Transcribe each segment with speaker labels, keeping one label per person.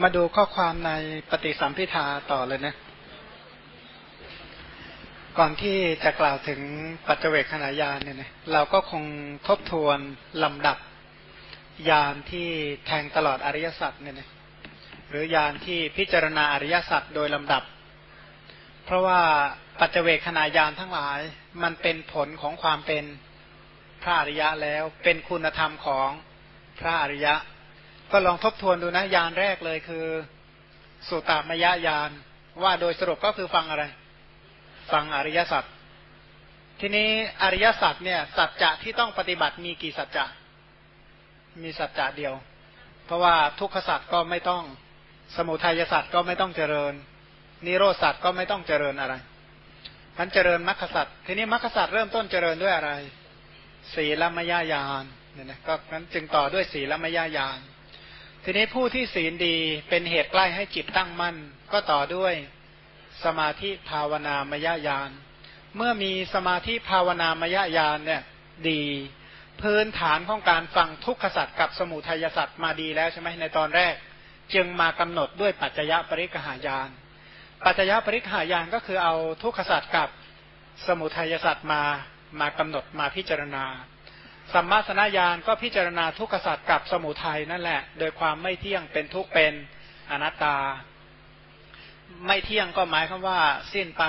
Speaker 1: มาดูข้อความในปฏิสัมพิทาต่อเลยนะ ก่อนที่จะกล่าวถึงปัจเจกขณะยานเนี่ยนะเราก็คงทบทวนลำดับยานที่แทงตลอดอริยสัจเนี่ยนะหรือยานที่พิจารณาอริยสัจโดยลำดับ เพราะว่าปัจเจกขณะยานทั้งหลายมันเป็นผลของความเป็นพระอริยะแล้ว เป็นคุณธรรมของพระอริยะ ก็ลองทบทวนดูนะยานแรกเลยคือสุตตามยญาณว่าโดยสรุปก็คือฟังอะไร ฟังอริยสัจทีนี้อริยสัจเนี่ย สัจจะที่ต้องปฏิบัติมีกี่สัจจะมีสัจจะเดียว เพราะว่าทุกขสัจก็ไม่ต้องสมุทัยสัจก็ไม่ต้องเจริญ นิโรสัจก็ไม่ต้องเจริญอะไรมันเจริญมรรคสัจทีนี้มรรคสัจเริ่มต้นเจริญด้วยอะไร ศีลมยญาณเนี่ยนะก็นั้นจึงต่อด้วยศีลมยาญาณ ทีนี้ผู้ที่ศีลดีเป็นเหตุใกล้ให้จิตตั้งมั่น ก็ต่อด้วยสมาธิภาวนามยญาณ เมื่อมีสมาธิภาวนามยญาณเนี่ยดี พื้นฐานของการฟังทุกขสัตว์กับสมุทัยสัตว์มาดีแล้วใช่ไหมในตอนแรก จึงมากำหนดด้วยปัจจยปริกหายาน ปัจจยปริกหายานก็คือเอาทุกขสัตว์กับสมุทัยสัตว์มามากำหนดมาพิจารณา สัมมาสนญาณก็พิจารณาทุกขสัตว์กับสมุทัยนั่นแหละ โดยความไม่เที่ยงเป็นทุกเป็นอนัตตา ไม่เที่ยงก็หมายความว่า สิ้นไป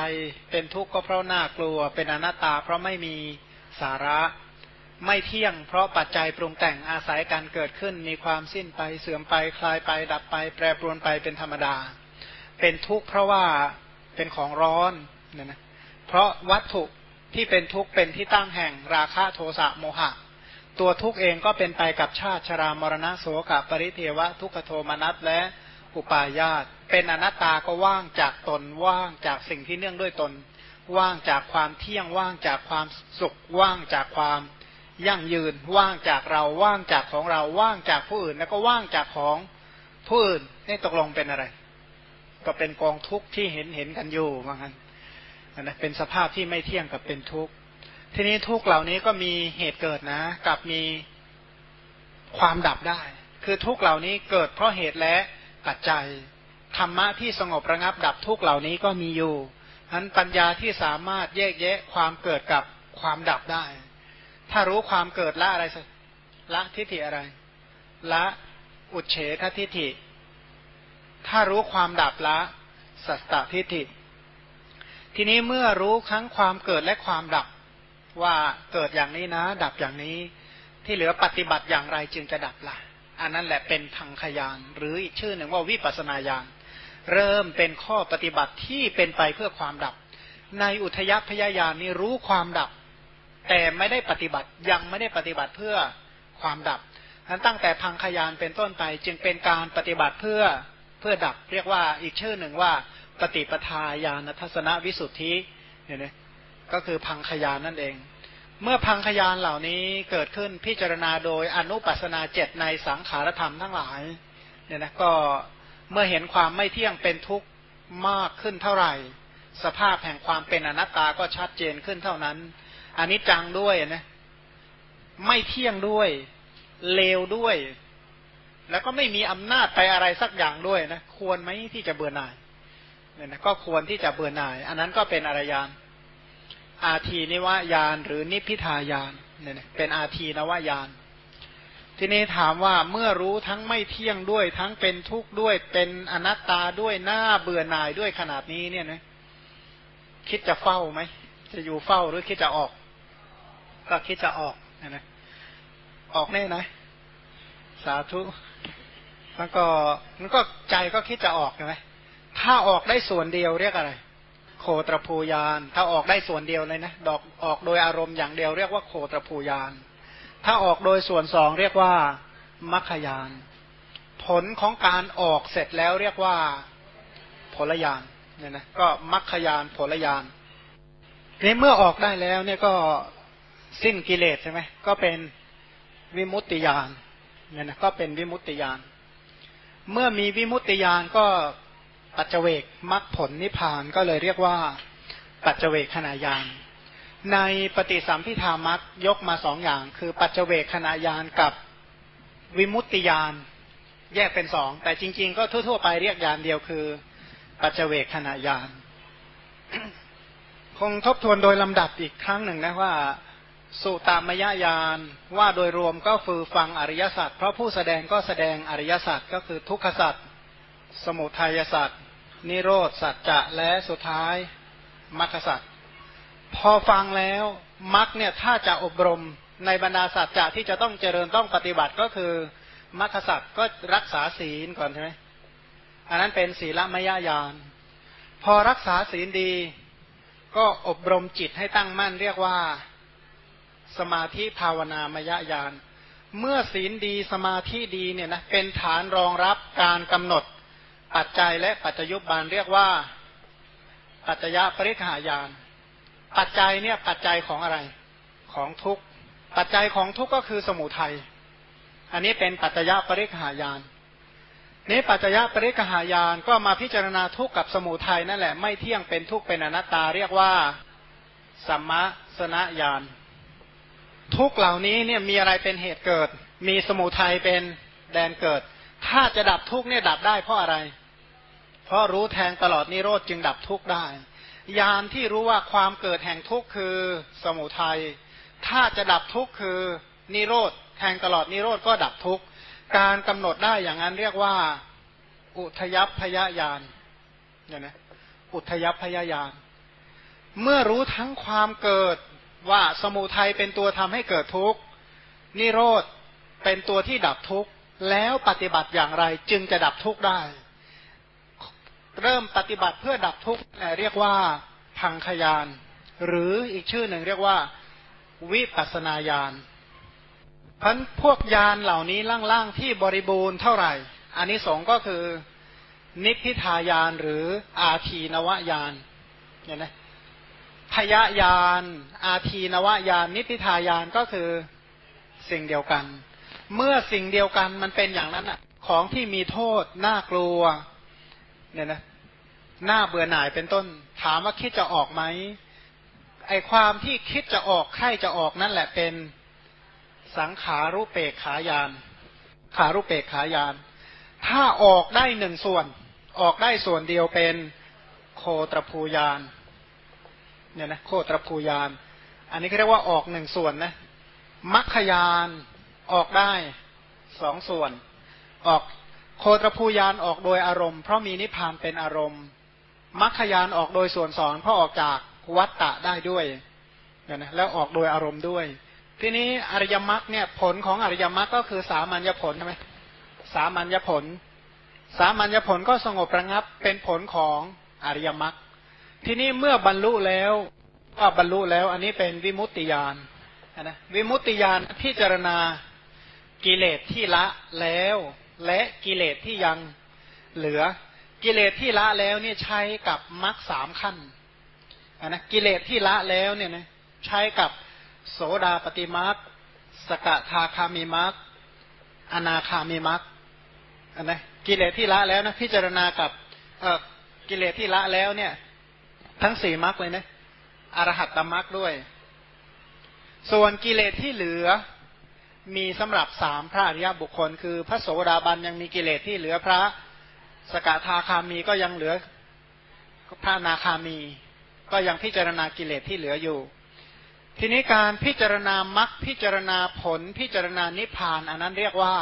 Speaker 1: เป็นทุกข์ก็เพราะน่ากลัว เป็นอนัตตา เพราะไม่มีสาระ ไม่เที่ยง เพราะปัจจัยปรุงแต่งอาศัยการเกิดขึ้น มีความสิ้นไปเสื่อมไปคลายไป ดับไป แปรปรวนไปเป็นธรรมดา เป็นทุกข์เพราะว่าเป็นของร้อนเนี่ยนะเพราะวัตถุที่เป็นทุกข์เป็นที่ตั้งแห่งราคะโทสะโมหะ ตัวทุกข์เองก็เป็นไปกับชาติชรามรณะโสกปริเทวะ ทุกขโทมนัสและอุปาญาตเป็นอนัตตาก็ว่างจากตนว่างจากสิ่งที่เนื่องด้วยตน ว่างจากความเที่ยงว่างจากความสุขว่างจากความยั่งยืนว่างจากเราว่างจากของเราว่างจากผู้อื่น แล้วก็ว่างจากของผู้อื่นนี่ตกลงเป็นอะไร ก็เป็นกองทุกข์ที่เห็นเห็นกันอยู่ว่างั้นนะเป็นสภาพที่ไม่เที่ยงกับเป็นทุกข์ ทีนี้ทุกเหล่านี้ก็มีเหตุเกิดนะ กับมีความดับได้ คือทุกเหล่านี้เกิดเพราะเหตุและปัจจัยธรรมะที่สงบระงับดับทุกเหล่านี้ก็มีอยู่นั้นปัญญาที่สามารถแยกแยะความเกิดกับความดับได้ ถ้ารู้ความเกิดละอะไรละทิฏฐิอะไร ละอุเฉททิฏฐิ ถ้ารู้ความดับละสัตตทิฏฐิ ทีนี้เมื่อรู้ทั้งความเกิดและความดับ ว่าเกิดอย่างนี้นะ ดับอย่างนี้ที่เหลือปฏิบัติอย่างไรจึงจะดับละ่ะ อันนั้นแหละเป็นพังขยาน หรืออีกชื่อหนึ่งว่าวิปัสนาญาณเริ่มเป็นข้อปฏิบัติที่เป็นไปเพื่อความดับ ในอุทยพยายานนี้รู้ความดับ แต่ไม่ได้ปฏิบัติยังไม่ได้ปฏิบัติเพื่อความดับนั้นตั้งแต่พังขยานเป็นต้นไปจึงเป็นการปฏิบัติเพื่อเพื่อดับ เรียกว่าอีกชื่อหนึ่งว่า ปฏิปทาญาณทัศนวิสุทธิเห็นไหม ก็คือพังขยานนั่นเอง เมื่อพังขยานเหล่านี้เกิดขึ้นพิจารณาโดยอนุปัสนาเจ็ดในสังขารธรรมทั้งหลายเนี่ยนะก็เมื่อเห็นความไม่เที่ยงเป็นทุกข์มากขึ้นเท่าไหร่ สภาพแห่งความเป็นอนัตตาก็ชัดเจนขึ้นเท่านั้นอันนี้จังด้วยนะไม่เที่ยงด้วยเลวด้วย แล้วก็ไม่มีอำนาจไปอะไรสักอย่างด้วยนะควรไหมที่จะเบื่อหน่ายเนี่ยนะก็ควรที่จะเบื่อหน่าย อันนั้นก็เป็นอารยาน อาทีนิวายานหรือนิพิทายานเนี่ยเป็นอาทีนวายาน ทีนี้ถามว่าเมื่อรู้ทั้งไม่เที่ยงด้วย ทั้งเป็นทุกข์ด้วย เป็นอนัตตาด้วยหน้าเบื่อหน่ายด้วยขนาดนี้เนี่ยนะคิดจะเฝ้าไหมจะอยู่เฝ้าหรือคิดจะออก ก็คิดจะออกนะนะออกแน่นะ สาธุแล้วก็มันก็ใจก็คิดจะออกใช่ไหมถ้าออกได้ส่วนเดียวเรียกอะไร โคตรภูยาน ถ้าออกได้ส่วนเดียวเลยนะ ดอกออกโดยอารมณ์อย่างเดียวเรียกว่าโคตรภูยาน ถ้าออกโดยส่วนสองเรียกว่ามัคคยาน ผลของการออกเสร็จแล้วเรียกว่าผลยานเนี่ยนะก็มัคคยานผลยานนี้เมื่อออกได้แล้วเนี่ยก็สิ้นกิเลสใช่ไหมก็เป็นวิมุตติยานเนี่ยนะก็เป็นวิมุตติยาน เมื่อมีวิมุตติยานก็ ปัจเจกมรรคผลนิพพานก็เลยเรียกว่า ปัจเจกขณะยานในปฏิสัมพิธามัคยกมาสองอย่าง คือปัจเจกขณะยานกับวิมุตติยานแยกเป็นสอง แต่จริง ๆ ก็ทั่ว ๆ ไปเรียกยานเดียวคือ ปัจเจกขณะยานคงทบทวนโดยลำดับอีกครั้งหนึ่งนะว่า สุตามยญาณว่าโดยรวมก็ฟือฟังอริยสัจเพราะผู้แสดงก็แสดงอริยสัจก็คือทุกขสัจ สมุทัยสัจนิโรธสัจจะและสุดท้ายมรรคสัจพอฟังแล้วมรรคเนี่ยถ้าจะอบรมในบรรดาสัจจะที่จะต้องเจริญต้องปฏิบัติก็คือมรรคสัจก็รักษาศีลก่อนใช่ไหมอันนั้นเป็นศีลมยญาณพอรักษาศีลดีก็อบรมจิตให้ตั้งมั่นเรียกว่าสมาธิภาวนามยญาณเมื่อศีลดีสมาธิดีเนี่ยนะเป็นฐานรองรับการกำหนด ปัจจัยและปัจจยุบานเรียกว่า ปัจจยปริขายาน ปัจจัยเนี่ยปัจจัยของอะไร ของทุกปัจจัยของทุกก็คือสมุทัย อันนี้เป็นปัจจยปริขายานนี้ปัจจยปริกหายานก็มาพิจารณาทุกข์กับสมุทัยนั่นแหละไม่เที่ยงเป็นทุกข์เป็นอนัตตาเรียกว่าสัมมาสนญาณทุกเหล่านี้เนี่ยมีอะไรเป็นเหตุเกิด มีสมุทัยเป็นแดนเกิด ถ้าจะดับทุกเนี่ยดับได้เพราะอะไร เพราะรู้แทงตลอดนิโรธจึงดับทุกได้ ยานที่รู้ว่าความเกิดแห่งทุกข์คือสมุทัย ถ้าจะดับทุกข์คือนิโรธแทงตลอดนิโรธก็ดับทุกข์การกำหนดได้อย่างนั้นเรียกว่า อุทยพยายานเนี่ยนะอุทยพยายาน เมื่อรู้ทั้งความเกิดว่าสมุทัยเป็นตัวทำให้เกิดทุกข์นิโรธเป็นตัวที่ดับทุกข์แล้วปฏิบัติอย่างไรจึงจะดับทุกข์ได้ เริ่มปฏิบัติเพื่อดับทุกข์เรียกว่าพังขยาน หรืออีกชื่อหนึ่งเรียกว่าวิปัสนาญาณพันพวกยานเหล่านี้ล่างๆที่บริบูรณ์เท่าไหร่ อันนี้สองก็คือนิพพิทายานหรืออาทีนวายานเนี่ยนะพยายาน อาทีนวายาน นิพพิทายานก็คือสิ่งเดียวกัน เมื่อสิ่งเดียวกันมันเป็นอย่างนั้นอะ ของที่มีโทษน่ากลัว เนี่ยนะหน้าเบื่อหน่ายเป็นต้น ถามว่าคิดจะออกไหมไอความที่คิดจะออกใครจะออกนั่นแหละเป็นสังขารุเปกขายาน ขารุเปกขายาน ถ้าออกได้หนึ่งส่วน ออกได้ส่วนเดียวเป็นโคตรภูยานเนี่ยนะโคตรภูยาน อันนี้เขาเรียกว่าออกหนึ่งส่วนนะมัคคยานออกได้สองส่วน ออก โคตรภูยานออกโดยอารมณ์เพราะมีนิพพานเป็นอารมณ์มัคคยานออกโดยส่วนสอนเพราะออกจากวัตตะได้ด้วยนะแล้วออกโดยอารมณ์ด้วย ทีนี้อริยมรรคเนี่ยผลของอริยมรรคก็คือสามัญญผลใช่ไหมสามัญญผล สามัญญผลก็สงบระงับเป็นผลของอริยมรรคทีนี้เมื่อบรรลุแล้วก็บรรลุแล้ว อันนี้เป็นวิมุตติญาณนะวิมุตติญาณพิจารณากิเลสที่ละแล้ว และกิเลสที่ยังเหลือกิเลสที่ละแล้วเนี่ยใช้กับมรรคสามขั้นนะกิเลสที่ละแล้วเนี่ยนะใช้กับโสดาปฏิมักสกทาคามีมักอนาคามีมักอันนะกิเลสที่ละแล้วนะพิจารณากับเออกิเลสที่ละแล้วเนี่ย ทั้งสี่มักเลยนะอรหัตตมักด้วย ส่วนกิเลสที่เหลือ มีสำหรับสามพระอริยบุคคล คือพระโสดาบันยังมีกิเลสที่เหลือพระสกทาคามีก็ยังเหลือพระนาคามี ก็ยังพิจารณากิเลสที่เหลืออยู่ ทีนี้การพิจารณามรรคพิจารณาผลพิจารณานิพพาน อันนั้นเรียกว่า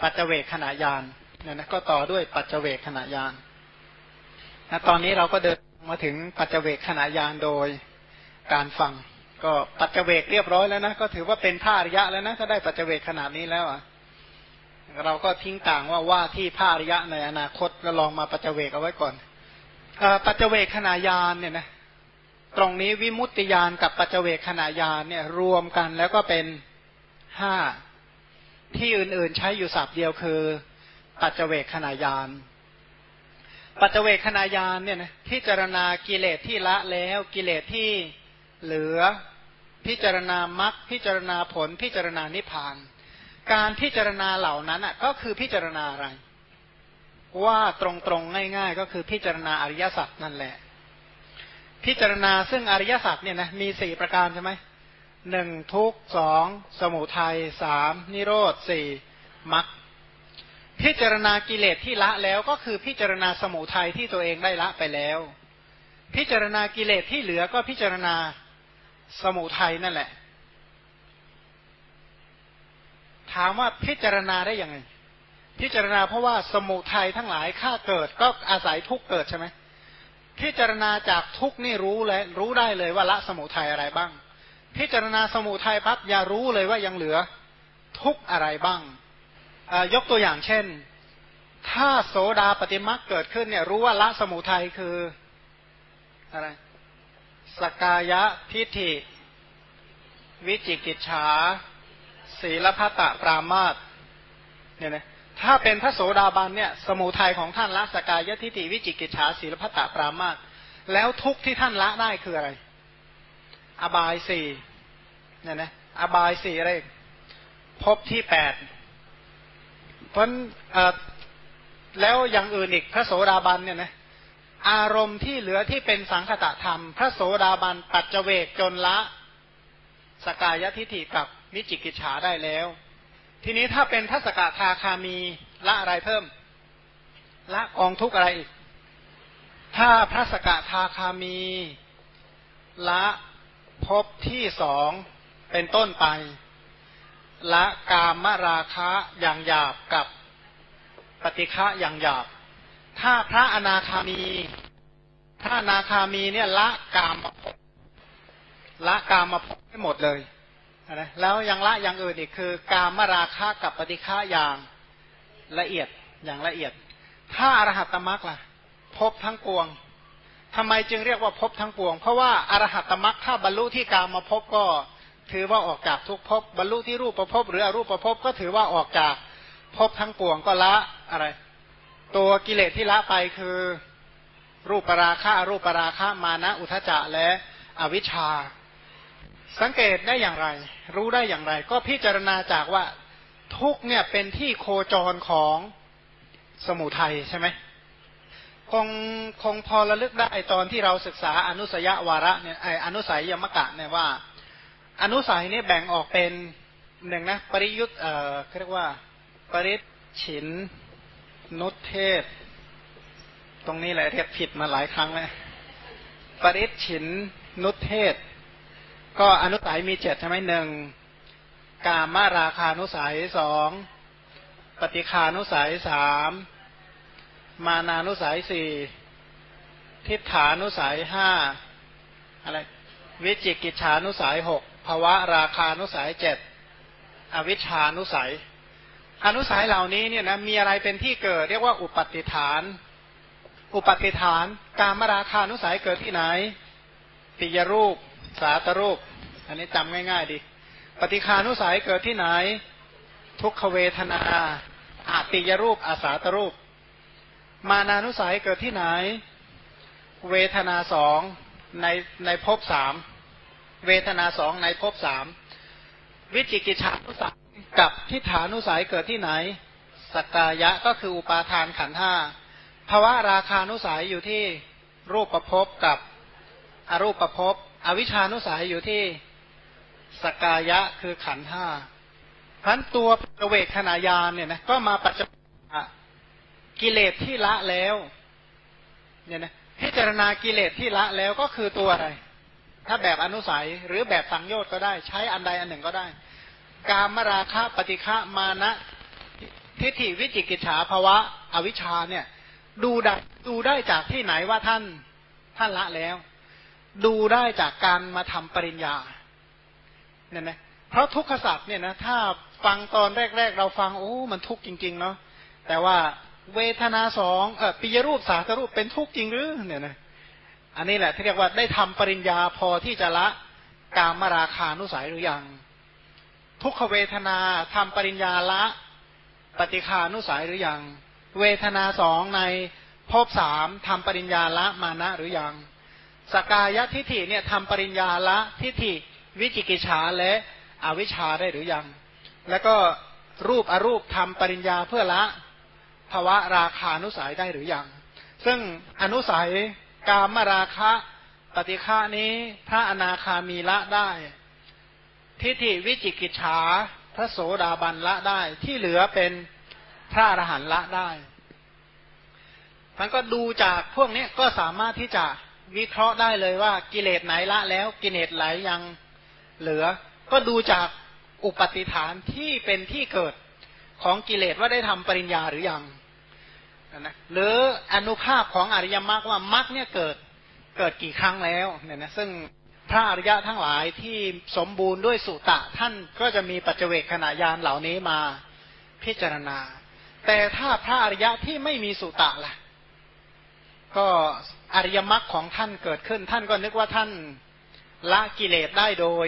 Speaker 1: ปัจเจเวขณะยานเนี่ยนะก็ต่อด้วยปัจเจเวขณะยานนะตอนนี้เราก็เดินมาถึงปัจเจเวขณะยานโดยการฟัง ก็ปัจเจเวกเรียบร้อยแล้วนะ ก็ถือว่าเป็นผ้าริยะแล้วนะ ถ้าได้ปัจเจเวกขนาดนี้แล้วอะเราก็ทิ้งต่างว่าว่าที่ผ้าริยะในอนาคตก็ลองมาปัจเจเวกเอาไว้ก่อนอปัจเจเวกขณะยานเนี่ยนะตรงนี้วิมุตติยานกับปัจเจเวคขณะยานเนี่ยรวมกันแล้วก็เป็นห้าที่อื่น ๆ ใช้อยู่สับเดียวคือ ปัจเจเวคขณะยาน ปัจเจเวคขณะยานเนี่ยนะพิจารณากิเลสที่ละแล้วกิเลสที่ เหลือพิจารณามรรคพิจารณาผลพิจารณานิพพาน การพิจารณาเหล่านั้นอะก็คือพิจารณาอะไร ว่าตรงๆง่าย ๆ ก็คือพิจารณาอริยสัจนั่นแหละ พิจารณาซึ่งอริยสัจเนี่ยนะมีสี่ประการใช่ไหมหนึ่งทุกสองสมุทัยสามนิโรธสี่มรรคพิจารณากิเลสที่ละแล้วก็คือพิจารณาสมุทัยที่ตัวเองได้ละไปแล้ว พิจารณากิเลสที่เหลือก็พิจารณา สมุทัยนั่นแหละ ถามว่าพิจารณาได้ยังไง พิจารณาเพราะว่าสมุทัยทั้งหลายข้าเกิดก็อาศัยทุกเกิดใช่ไหมพิจารณาจากทุกนี่รู้เลยรู้ได้เลยว่าละสมุทัยอะไรบ้าง พิจารณาสมุทัยพับอย่ารู้เลยว่ายังเหลือทุกอะไรบ้างยกตัวอย่างเช่น ถ้าโสดาปฏิมักเกิดขึ้นเนี่ย รู้ว่าละสมุทัยคืออะไร สกายะทิฏฐิ วิจิกิจฉา ศีลพัตตปรามาตเนี่ยนะถ้าเป็นพระโสดาบันเนี่ย สมุทัยของท่านละสกายะทิฏฐิวิจิกิจฉาศีลพัตตปรามาตแล้วทุกที่ท่านละได้คืออะไร อบายสี่เนี่ยนะอบายสี่อะไรพบที่แปดเพราะแล้วอย่างอื่นอีกพระโสดาบันเนี่ยนะ อารมณ์ที่เหลือที่เป็นสังคตะธรรม พระโสดาบันปัจเจเวกจนละ สกายทิฏฐิกับวิจิกิจฉาได้แล้ว ทีนี้ถ้าเป็นพระสกทาคามีละอะไรเพิ่ม ละกองทุกอะไรอีก ถ้าพระสกทาคามี ละพบที่สองเป็นต้นไป ละกามราคะอย่างหยาบกับปฏิฆะอย่างหยาบ ถ้าพระอนาคามี พระอนาคามีเนี่ยละกามมาพบละกามมาพบให้หมดเลยนะแล้วยังละอย่างอื่นอีกคือ กามราคะกับปฏิฆะอย่างละเอียดอย่างละเอียด ถ้าอรหัตตมรักล่ะพบทั้งปวงทำไมจึงเรียกว่าพบทั้งปวง เพราะว่าอรหัตตมรักถ้าบรรลุที่กามมาพบก็ถือว่าออกจากทุกภพบรรลุที่รูปประพบหรืออรูปประพบก็ถือว่าออกจากภพทั้งปวงก็ละอะไร ตัวกิเลสที่ละไปคือ รูปปราคะรูปปราคะมานะอุทจจะและอวิชชา สังเกตได้อย่างไร รู้ได้อย่างไร ก็พิจารณาจากว่าทุกเนี่ยเป็นที่โคจรของสมุทัยใช่ไหมคงคงพอระลึกได้ตอนที่เราศึกษาอนุสยวาระเนี่ยไออนุสัยยมกะเนี่ยว่า อนุสัยนี่แบ่งออกเป็นหนึ่งนะ ปริยุทธ์เอ่อเรียกว่า ปริฉิน นุเทศ ตรงนี้แหละเรียกผิดมาหลายครั้งแล้วปริฉินนุเทศ ก็อนุสัยมีเจ็ดใช่ไหมหนึ่งกามาราคานุสัยสองปฏิคานุสัยสามมานานุสัยสี่ทิฏฐานุสัยห้าอะไรวิจิกิจฉานุสัยหกภาวะราคานุสัยเจ็ดอวิชานุสัย อนุสัยเหล่านี้เนี่ยนะมีอะไรเป็นที่เกิด เรียกว่าอุปติฐาน อุปติฐาน การมราคานุสัยเกิดที่ไหนปิยรูป สาตรูป อันนี้จำง่าย ๆดิปฏิคานุสัยเกิดที่ไหน ทุกขเวทนาอาติยรูปอาสาตรูป มานานุสัยเกิดที่ไหน เวทนาสองในในภพสามเวทนาสองในภพสามวิจิกิจฉานุสัย กับทิฏฐานุสัยเกิดที่ไหนสกกายะก็คืออุปาทานขันห้าภาวะราคานุสัยอยู่ที่รูปประพบกับอรูปประพบอวิชานุสัยอยู่ที่สกกายะคือขันห้าพันตัวประเวทขณะยานเนี่ยนะก็มาปัจจุบันกิเลสที่ละแล้วเนี่ยนะพิจารณากิเลสที่ละแล้วก็คือตัวอะไร ถ้าแบบอนุสัยหรือแบบสังโยชน์ก็ได้ ใช้อันใดอันหนึ่งก็ได้ กามราคะปฏิฆะมานะทิฏฐิวิจิกิจฉาภาวะอวิชชาเนี่ย ดูได้ดูได้จากที่ไหนว่าท่านท่านละแล้ว ดูได้จากการมาทำปริญญาเนี่ยนะเพราะทุกขศัพท์เนี่ยนะถ้าฟังตอนแรก ๆ เราฟังโอ้มันทุกข์จริง ๆ เนาะแต่ว่าเวทนาสองเออปิยรูปสาสรูปเป็นทุกข์จริงหรือเนี่ยนะอันนี้แหละที่เรียกว่าได้ทำปริญญาพอที่จะละกามราคานุสัยหรือยัง ทุกขเวทนาทำปริญญาละปฏิคานุสัยหรือยัง เวทนาสองในภพสามทำปริญญาละมานะหรือยัง สกายทิฏฐิเนี่ยทำปริญญาละทิฏฐิวิจิกิจฉาและอวิชชาได้หรือยัง แล้วก็รูปอรูปทำปริญญาเพื่อละภาวะราคานุสัยได้หรือยัง ซึ่งอนุสัยกามราคะ ปฏิฆานี้พระอนาคามีละได้ ทิฏฐิวิจิกิจฉาพระโสดาบันละได้ที่เหลือเป็นพระอรหันต์ละได้มันก็ดูจากพวกนี้ก็สามารถที่จะวิเคราะห์ได้เลยว่ากิเลสไหนละแล้วกิเลสไหนยังเหลือ ก็ดูจากอุปติฐานที่เป็นที่เกิดของกิเลสว่าได้ทำปริญญาหรือยังนะหรืออนุภาพของอริยมรรคว่ามรรคเนี่ยเกิดเกิดกี่ครั้งแล้วเนี่ยนะซึ่ง พระอริยะทั้งหลายที่สมบูรณ์ด้วยสุตะท่านก็จะมีปัจเจกขณะยานเหล่านี้มาพิจารณา แต่ถ้าพระอริยะที่ไม่มีสุตะล่ะ ก็อริยมรรคของท่านเกิดขึ้น ท่านก็นึกว่าท่านละกิเลสได้โดย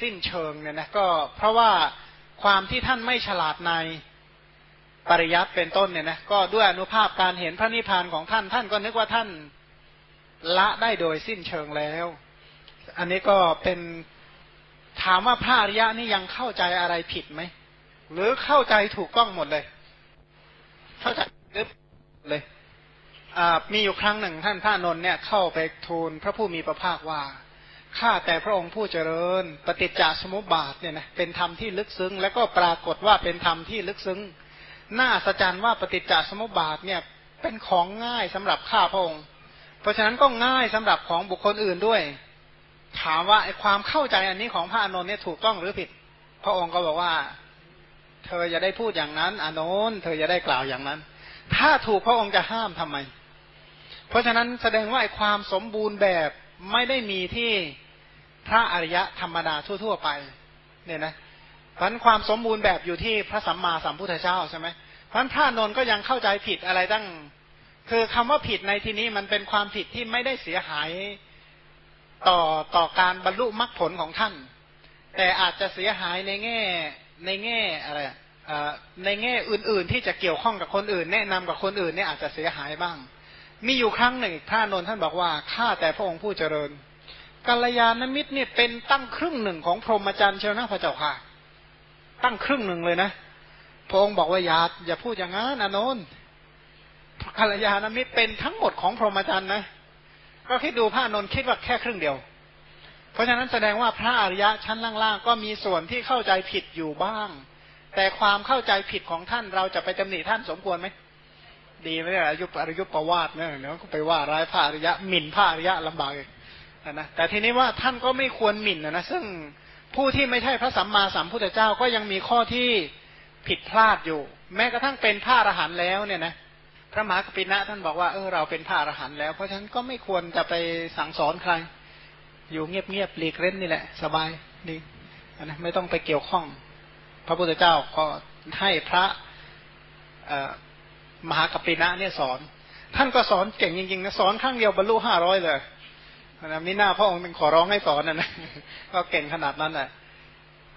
Speaker 1: สิ้นเชิงเนี่ยนะก็เพราะว่าความที่ท่านไม่ฉลาดในปริยัติเป็นต้นเนี่ยนะก็ด้วยอนุภาพการเห็นพระนิพพานของท่าน ท่านก็นึกว่าท่านละได้โดยสิ้นเชิงแล้ว อันนี้ก็เป็นถามว่าพระอริยะนี่ยังเข้าใจอะไรผิดไหม หรือเข้าใจถูกต้องหมดเลย เข้าใจเลยมีอยู่ครั้งหนึ่งท่านพระนนท์เนี่ยเข้าไปทูลพระผู้มีพระภาคว่าข้าแต่พระองค์ผู้เจริญ ปฏิจจสมุปบาทเนี่ยนะเป็นธรรมที่ลึกซึ้ง แล้วก็ปรากฏว่าเป็นธรรมที่ลึกซึ้งน่าสะใจว่าปฏิจจสมุปบาทเนี่ยเป็นของง่ายสำหรับข้าพระองค์ เพราะฉะนั้นก็ง่ายสำหรับของบุคคลอื่นด้วย ถามว่าไอ้ความเข้าใจอันนี้ของพระอานนท์เนี่ยถูกต้องหรือผิด พระองค์ก็บอกว่า เธอจะได้พูดอย่างนั้น อานนท์เธอจะได้กล่าวอย่างนั้น ถ้าถูกพระองค์จะห้ามทำไม เพราะฉะนั้นแสดงว่าไอ้ความสมบูรณ์แบบไม่ได้มีที่พระอริยะธรรมดาทั่ว ๆ ไป เนี่ยนะพราะความสมบูรณ์แบบอยู่ที่พระสัมมาสัมพุทธเจ้าใช่ไหมพราะพระนนท์ก็ยังเข้าใจผิดอะไรตั้ง คือคำว่าผิดในที่นี้มันเป็นความผิดที่ไม่ได้เสียหาย ต่อต่อการบรรลุมรรคผลของท่าน แต่อาจจะเสียหายในแง่ในแง่อะไรในแง่อื่น ๆ ที่จะเกี่ยวข้องกับคนอื่น แนะนำกับคนอื่นเนี่ยอาจจะเสียหายบ้าง มีอยู่ครั้งหนึ่งพระนนท์ท่านบอกว่าข้าแต่พระองค์ผู้เจริญกัลยาณมิตรเนี่ยเป็นตั้งครึ่งหนึ่งของพรหมจรรย์เชียวนะพระเจ้าค่ะ ตั้งครึ่งหนึ่งเลยนะพระองค์บอกว่าอย่าอย่าพูดอย่างนั้นอนนท์กัลยาณมิตรเป็นทั้งหมดของพรหมจรรย์นะ ก็คิดดูพระนนท์คิดว่าแค่ครึ่งเดียว เพราะฉะนั้นแสดงว่าพระอริยะชั้นล่างๆก็มีส่วนที่เข้าใจผิดอยู่บ้าง แต่ความเข้าใจผิดของท่านเราจะไปตำหนิท่านสมควรไหมดีไหมอายุอริยุประวาดเนี่ยเดี๋ยวก็ไปว่าร้ายพระอริยะหมิ่นพระอริยะลำบากเลยนะแต่ทีนี้ว่าท่านก็ไม่ควรหมิ่นนะซึ่งผู้ที่ไม่ใช่พระสัมมาสัมพุทธเจ้าก็ยังมีข้อที่ผิดพลาดอยู่ แม้กระทั่งเป็นพระอรหันต์แล้วเนี่ยนะพ ระมหากปินะท่านบอกว่าเออเราเป็นพระอรหันต์แล้ว เพราะฉะนั้นก็ไม่ควรจะไปสั่งสอนใคร อยู่เงียบๆหลีกเล่นนี่แหละ สบายดีนะไม่ต้องไปเกี่ยวข้อง พระพุทธเจ้าก็ให้พระมหากปินะเนี่ยสอน ท่านก็สอนเก่งจริงๆนะสอนครั้งเดียวบรรลุห้าร้อยเลยนะมิหน้าพระองค์เป็นขอร้องให้สอนนะนะก็เก่งขนาดนั้นแหละ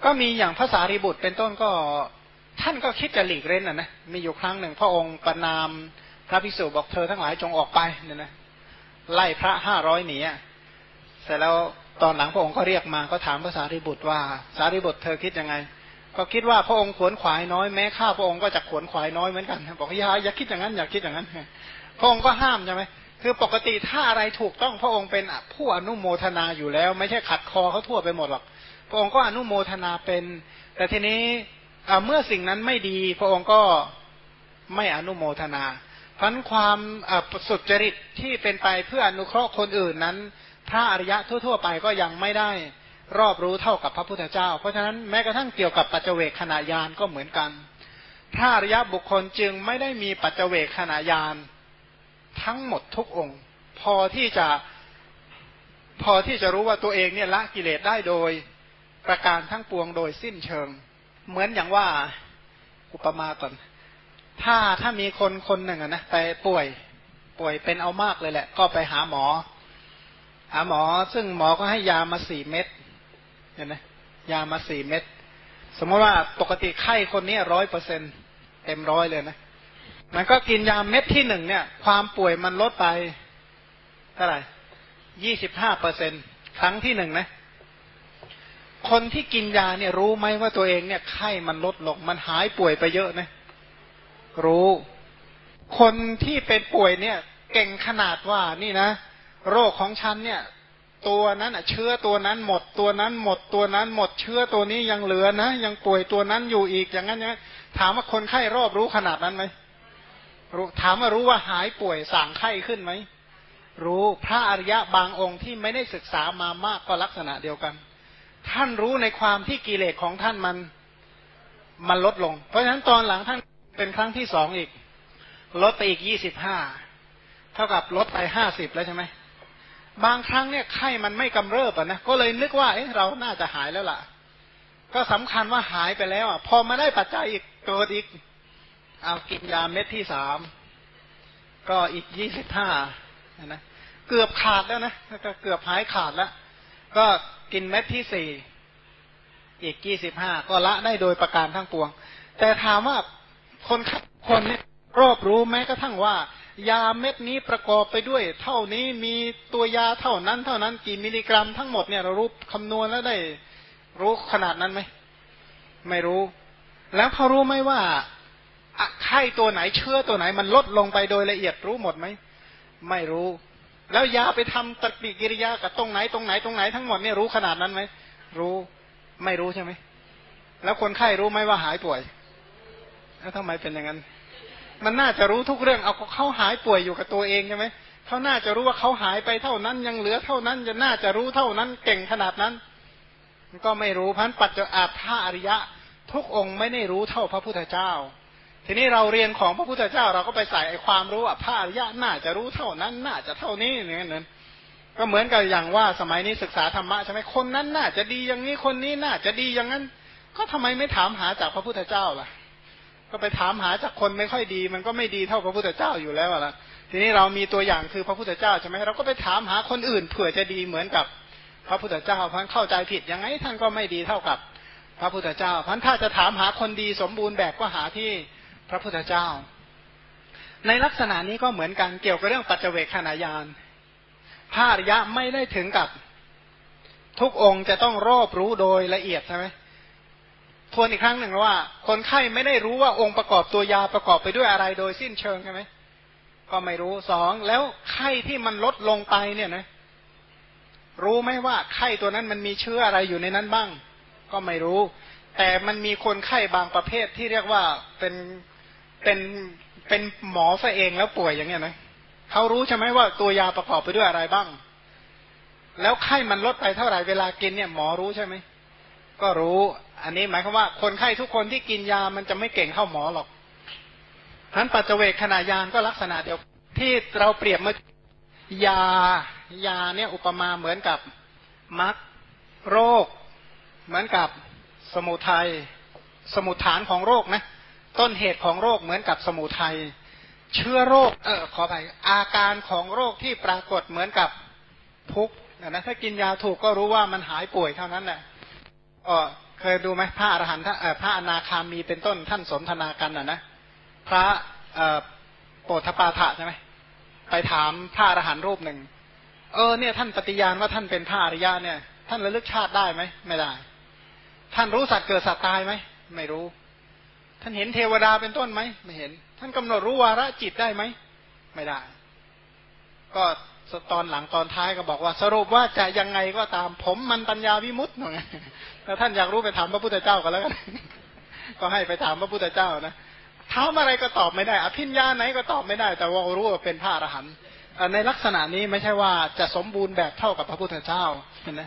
Speaker 1: ก็มีอย่างภาษารีบุตรเป็นต้นก็ท่านก็คิดจะหลีกเล่นนะนะมีอยู่ครั้งหนึ่งพระองค์ประนาม พระภิกษุบอกเธอทั้งหลายจงออกไปเนี่ยนะไล่พระห้าร้อยหนีเสร็จแล้วตอนหลังพระองค์ก็เรียกมาก็ถามภาษารีบุตรว่า สารีบุตรเธอคิดยังไง ก็คิดว่าพระองค์ขวนขวายน้อยแม้ข้าพระองค์ก็จะขวนขวายน้อยเหมือนกัน บอกอย่าอย่าคิดอย่างนั้นอย่าคิดอย่างนั้น พระองค์ก็ห้ามใช่ไหมคือปกติถ้าอะไรถูกต้องพระองค์เป็นผู้อนุโมทนาอยู่แล้ว ไม่ใช่ขัดคอเขาทั่วไปหมดหรอก พระองค์ก็อนุโมทนาเป็น แต่ทีนี้เมื่อสิ่งนั้นไม่ดี พระองค์ก็ไม่อนุโมทนา พันความสุจริตที่เป็นไปเพื่ออนุเคราะห์คนอื่นนั้น พระอริยะทั่ว ๆ ไปก็ยังไม่ได้รอบรู้เท่ากับพระพุทธเจ้า เพราะฉะนั้นแม้กระทั่งเกี่ยวกับปัจเจกขณะยานก็เหมือนกัน พระอริยะบุคคลจึงไม่ได้มีปัจเจกขณะยานทั้งหมดทุกองค์ พอที่จะพอที่จะรู้ว่าตัวเองเนี่ยละกิเลสได้โดยประการทั้งปวงโดยสิ้นเชิง เหมือนอย่างว่าอุปมาก่อน ถ้าถ้ามีคนคนหนึ่งนะไปป่วย ป่วยเป็นเอามากเลยแหละ ก็ไปหาหมอ หาหมอซึ่งหมอก็ให้ยามาสี่เม็ดเห็นไหมยามาสี่เม็ดสมมติว่าปกติไข้คนนี้ร้อยเปอร์เซ็นเต็มร้อยเลยนะมันก็กินยาเม็ดที่หนึ่งเนี่ย ความป่วยมันลดไปเท่าไหร่ยี่สิบห้าเปอร์เซ็นครั้งที่หนึ่งนะ คนที่กินยาเนี่ยรู้ไหมว่าตัวเองเนี่ยไข้มันลดลง มันหายป่วยไปเยอะนะ รู้ คนที่เป็นป่วยเนี่ย เก่งขนาดว่านี่นะ โรคของฉันเนี่ย ตัวนั้นอะเชื้อตัวนั้นหมดตัวนั้นหมดตัวนั้นหมดเชื้อตัวนี้ยังเหลือนะ ยังป่วยตัวนั้นอยู่อีกอย่างนั้นอย่างนั้นถามว่าคนไข้รอบรู้ขนาดนั้นไหมรู้ถามว่ารู้ว่าหายป่วยสั่งไข้ขึ้นไหมรู้พระอริยะบางองค์ที่ไม่ได้ศึกษามามากก็ลักษณะเดียวกัน ท่านรู้ในความที่กิเลสของท่านมัน มันลดลง เพราะฉะนั้นตอนหลังท่าน เป็นครั้งที่สองอีก ลดไปอีกยี่สิบห้าเท่ากับลดไปห้าสิบแล้วใช่ไหมบางครั้งเนี่ยไข้มันไม่กำเริบอะนะก็เลยนึกว่าเอ๊ะเราน่าจะหายแล้วล่ะ ก็สำคัญว่าหายไปแล้วอะ พอมาได้ปัจจัยอีกเกิดอีก เอากินยาเม็ดที่สามก็อีกยี่สิบห้านะเกือบขาดแล้วนะก็เกือบหายขาดแล้ว ก็กินเม็ดที่สี่อีกยี่สิบห้าก็ละได้โดยประการทั้งปวง แต่ถามว่า คนคนนี้รอบรู้แม้กระทั่งว่า ยาเม็ดนี้ประกอบไปด้วย เท่านี้มีตัวยาเท่านั้น เท่านั้นกี่มิลลิกรัมทั้งหมดเนี่ยเรารู้คำนวณแล้วได้รู้ขนาดนั้นไหมไม่รู้ แล้วเขารู้ไหมว่าไข้ตัวไหนเชื้อตัวไหน มันลดลงไปโดยละเอียดรู้หมดไหมไม่รู้ แล้วยาไปทำตฏิกิริยากับตรงไหนตรงไหนตรงไหนทั้งหมดเนี่ยรู้ขนาดนั้นไหมรู้ไม่รู้ใช่ไหมแล้วคนไข้รู้ไหมว่าหายป่วย แล้วทำไมเป็นอย่างนั้น มันน่าจะรู้ทุกเรื่อง เอาเขาหายป่วยอยู่กับตัวเองใช่ไหมเขาน่าจะรู้ว่าเขาหายไปเท่านั้น ยังเหลือเท่านั้นจะน่าจะรู้เท่านั้น เก่งขนาดนั้น ก็ไม่รู้พันปัจจอาภาอริยะ ทุกองค์ไม่ได้รู้เท่าพระพุทธเจ้า ทีนี้เราเรียนของพระพุทธเจ้า เราก็ไปใส่ไอความรู้อะพระอริยะน่าจะรู้เท่านั้น น่าจะเท่านี้อย่างนั้นก็เหมือนกับอย่างว่าสมัยนี้ศึกษาธรรมะใช่ไหมคนนั้นน่าจะดีอย่างนี้คนนี้น่าจะดีอย่างนั้น ก็ทำไมไม่ถามหาจากพระพุทธเจ้าล่ะ ก็ไปถามหาจากคนไม่ค่อยดี มันก็ไม่ดีเท่าพระพุทธเจ้าอยู่แล้วล่ะ ทีนี้เรามีตัวอย่างคือพระพุทธเจ้าใช่ไหมเราก็ไปถามหาคนอื่นเผื่อจะดีเหมือนกับพระพุทธเจ้าพันเข้าใจผิดยังไงท่านก็ไม่ดีเท่ากับพระพุทธเจ้าพันถ้าจะถามหาคนดีสมบูรณ์แบบก็หาที่พระพุทธเจ้า ในลักษณะนี้ก็เหมือนกันเกี่ยวกับเรื่องปัจเจเวคขณะยานพระอริยะไม่ได้ถึงกับทุกองค์จะต้องรอบรู้โดยละเอียดใช่ไหม ทวนอีกครั้งหนึ่งว่า คนไข้ไม่ได้รู้ว่าองค์ประกอบตัวยาประกอบไปด้วยอะไรโดยสิ้นเชิงใช่ไหมก็ไม่รู้สองแล้วไข้ที่มันลดลงไปเนี่ยนะรู้ไหมว่าไข้ตัวนั้นมันมีเชื้ออะไรอยู่ในนั้นบ้าง ก็ไม่รู้ แต่มันมีคนไข้บางประเภทที่เรียกว่าเป็นเป็นเป็นหมอซะเองแล้วป่วยอย่างเงี้ยนะเขารู้ใช่ไหมว่าตัวยาประกอบไปด้วยอะไรบ้าง แล้วไข้มันลดไปเท่าไหร่เวลากินเนี่ยหมอรู้ใช่ไหม ก็รู้ อันนี้หมายความว่า คนไข้ทุกคนที่กินยามันจะไม่เก่งเท่าหมอหรอกทั้นปัจเจเวกขณะยานก็ลักษณะเดียวที่เราเปรียบเมื่อยายาเนี่ยอุปมาเหมือนกับมักโรค เหมือนกับสมุทัยสมุทฐานของโรคนะต้นเหตุของโรคเหมือนกับสมุทัยเชื้อโรค เออขอไปอาการของโรคที่ปรากฏเหมือนกับทุกนะถ้ากินยาถูกก็รู้ว่ามันหายป่วยเท่านั้นแหละ ก็เคยดูไหมพระอรหันต์พระอนาคามีเป็นต้นท่านสนทนากันอะนะพระโปธปาถะใช่ไหมไปถามพระอรหันต์รูปหนึ่ง เออเนี่ยท่านปฏิญาณว่าท่านเป็นพระอริยะเนี่ย ท่านระลึกชาติได้ไหมไม่ได้ ท่านรู้สัตว์เกิดสัตว์ตายไหมไม่รู้ ท่านเห็นเทวดาเป็นต้นไหมไม่เห็น ท่านกำหนดรู้วาระจิตได้ไหมไม่ได้ ก็ตอนหลังตอนท้ายก็บอกว่า สรุปว่าจะยังไงก็ตามผมมันปัญญาวิมุตต์หน่อย ถ้าท่านอยากรู้ไปถามพระพุทธเจ้ากันแล้วกัน ก็ให้ไปถามพระพุทธเจ้านะถามอะไรก็ตอบไม่ได้ อภิญญาไหนก็ตอบไม่ได้ แต่ว่ารู้ว่าเป็นพระอรหันต์ในลักษณะนี้ไม่ใช่ว่าจะสมบูรณ์แบบเท่ากับพระพุทธเจ้าเห็นไหม